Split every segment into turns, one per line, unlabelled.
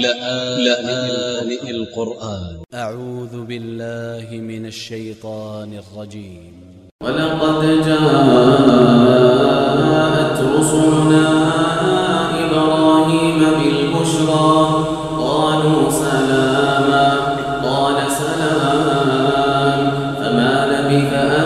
لآن, لآن القرآن.
أ ع و ذ ب ا ل ل ه من ا ل ش ي ط ا ن ا ل ر ج ي م
ولقد جاءت رسلنا إبراهيم بالبشرى. قالوا سلاما. قال سلام. فما لبث أن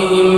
بهم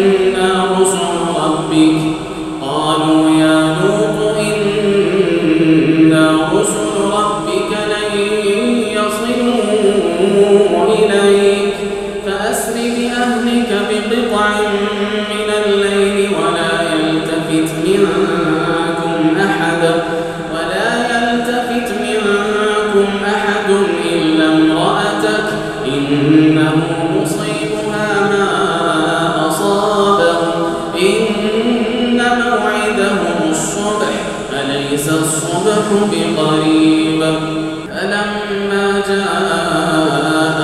بقريب. فلما جاء